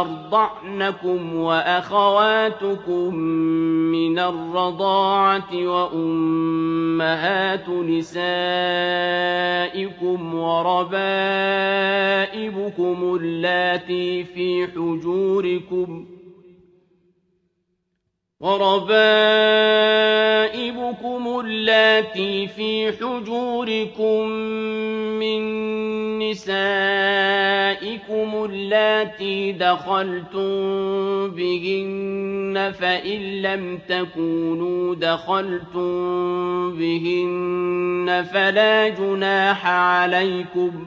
أرضعنكم وأخواتكم من الرضاعة وأمهات نسائكم وربائبكم اللاتي في حجوركم ۖ وربائبكم اللاتي في حجوركم من نسائكم اللاتي دخلتم بهن فإن لم تكونوا دخلتم بهن فلا جناح عليكم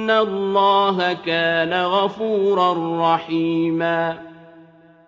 إن الله كان غفورا رحيما